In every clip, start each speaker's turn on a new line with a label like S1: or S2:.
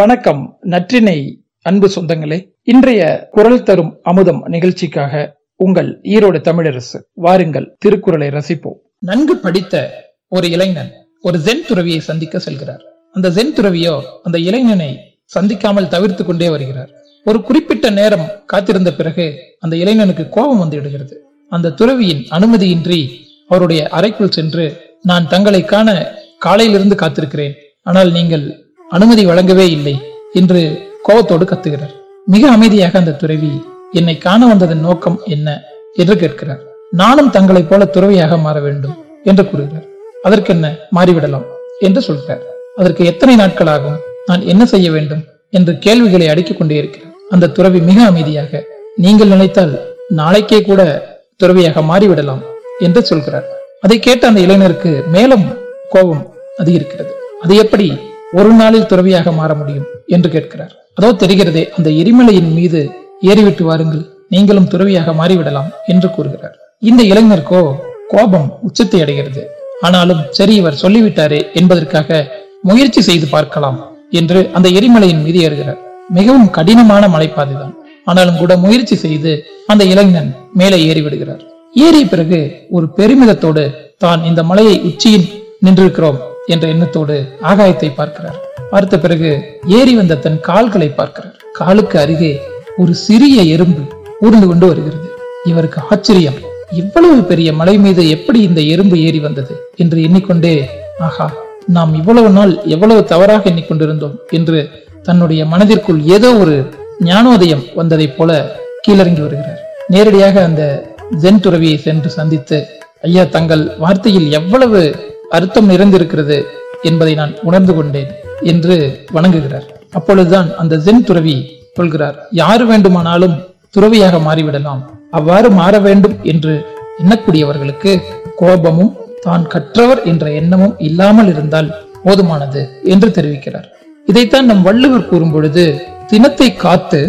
S1: வணக்கம் நற்றினை அன்பு சொந்தங்களே இன்றைய குரல் தரும் அமுதம் நிகழ்ச்சிக்காக உங்கள் ஈரோடு தமிழரசு வாருங்கள் திருக்குறளை ரசிப்போம் நன்கு படித்த ஒரு இளைஞன் ஒரு ஜென் துறவியை சந்திக்க செல்கிறார் அந்த ஜென் துறவியோ அந்த இளைஞனை சந்திக்காமல் தவிர்த்து கொண்டே வருகிறார் ஒரு குறிப்பிட்ட நேரம் காத்திருந்த பிறகு அந்த இளைஞனுக்கு கோபம் வந்து விடுகிறது அந்த துறவியின் அனுமதியின்றி அவருடைய அறைக்குள் சென்று நான் தங்களை காண காலையிலிருந்து காத்திருக்கிறேன் ஆனால் நீங்கள் அனுமதி வழங்கவே இல்லை என்று கோபத்தோடு கத்துகிறார் மிக அமைதியாக அந்த துறவி என்னை காண வந்ததன் நோக்கம் என்ன என்று கேட்கிறார் நானும் தங்களைப் போல துறவியாக மாற வேண்டும் என்று கூறுகிறார் அதற்கென்ன மாறிவிடலாம் என்று சொல்கிறார் அதற்கு எத்தனை நாட்கள் ஆகும் நான் என்ன செய்ய வேண்டும் என்று கேள்விகளை அடுக்கிக் கொண்டே இருக்கிறேன் அந்த துறவி மிக அமைதியாக நீங்கள் நினைத்தால் நாளைக்கே கூட துறவியாக மாறிவிடலாம் என்று சொல்கிறார் அதை கேட்ட அந்த இளைஞருக்கு மேலும் கோபம் அதிகரிக்கிறது அது எப்படி ஒரு நாளில் துறவியாக மாற முடியும் என்று கேட்கிறார் அதோ தெரிகிறதே அந்த எரிமலையின் மீது ஏறிவிட்டு வாருங்கள் நீங்களும் துறவியாக மாறிவிடலாம் என்று கூறுகிறார் இந்த இளைஞருக்கோ கோபம் உச்சத்தை அடைகிறது ஆனாலும் சரி இவர் சொல்லிவிட்டாரே என்பதற்காக முயற்சி செய்து பார்க்கலாம் என்று அந்த எரிமலையின் மீது ஏறுகிறார் மிகவும் கடினமான மலைப்பாதைதான் ஆனாலும் கூட முயற்சி செய்து அந்த இளைஞன் மேலே ஏறிவிடுகிறார் ஏறிய பிறகு ஒரு பெருமிதத்தோடு தான் இந்த மலையை உச்சியின் நின்றிருக்கிறோம் என்ற எண்ணத்தோடு ஆகாயத்தை பார்க்கிறார் பார்த்த பிறகு ஏறி வந்த தன் கால்களை பார்க்கிறார் காலுக்கு அருகே ஒரு சிறிய எறும்பு ஊர்ந்து கொண்டு வருகிறது இவருக்கு ஆச்சரியம் இவ்வளவு பெரிய மலை மீது எப்படி இந்த எறும்பு ஏறி வந்தது என்று எண்ணிக்கொண்டே ஆகா நாம் இவ்வளவு நாள் எவ்வளவு தவறாக எண்ணிக்கொண்டிருந்தோம் என்று தன்னுடைய மனதிற்குள் ஏதோ ஒரு ஞானோதயம் வந்ததைப் போல கீழறங்கி வருகிறார் நேரடியாக அந்த ஜென் துறவியை சென்று சந்தித்து ஐயா தங்கள் வார்த்தையில் எவ்வளவு அர்த்தம் நிறைந்திருக்கிறது என்பதை நான் உணர்ந்து கொண்டேன் என்று வணங்குகிறார் அப்பொழுதுதான் அந்த ஜென் துறவி சொல்கிறார் யார் வேண்டுமானாலும் துறவியாக மாறிவிடலாம் அவ்வாறு மாற வேண்டும் என்று எண்ணக்கூடியவர்களுக்கு கோபமும் தான் கற்றவர் என்ற எண்ணமும் இல்லாமல் இருந்தால் போதுமானது என்று தெரிவிக்கிறார் இதைத்தான் நம் வள்ளுவர் கூறும் பொழுது தினத்தை காத்து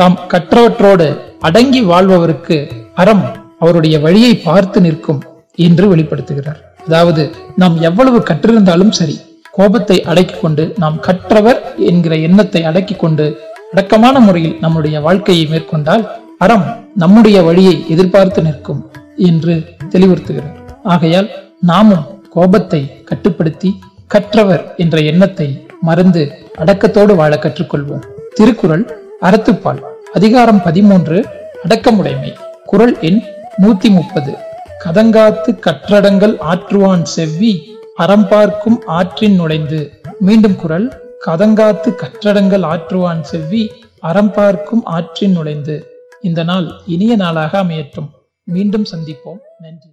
S1: தாம் கற்றவற்றோடு அடங்கி வாழ்பவருக்கு அறம் அவருடைய வழியை பார்த்து நிற்கும் என்று வெளிப்படுத்துகிறார் அதாவது நாம் எவ்வளவு கற்றிருந்தாலும் சரி கோபத்தை அடக்கி கொண்டு நாம் கற்றவர் என்கிற எண்ணத்தை அடக்கி கொண்டு அடக்கமான முறையில் நம்முடைய வாழ்க்கையை மேற்கொண்டால் அறம் நம்முடைய வழியை எதிர்பார்த்து நிற்கும் என்று தெளிவுறுத்துகிறார் ஆகையால் நாமும் கோபத்தை கட்டுப்படுத்தி கற்றவர் என்ற எண்ணத்தை மறந்து அடக்கத்தோடு வாழ கற்றுக்கொள்வோம் திருக்குறள் அறத்துப்பால் அதிகாரம் பதிமூன்று அடக்கமுடைமை குரல் எண் நூத்தி முப்பது கதங்காத்து கற்றடங்கள் ஆற்றுவான் செவ்வி அறம்பார்க்கும் ஆற்றின் நுழைந்து மீண்டும் குரல் கதங்காத்து கற்றடங்கள் ஆற்றுவான் செவ்வி அறம்பார்க்கும் ஆற்றின் நுழைந்து இந்த நாள் இனிய நாளாக அமையற்றும் மீண்டும் சந்திப்போம் நன்றி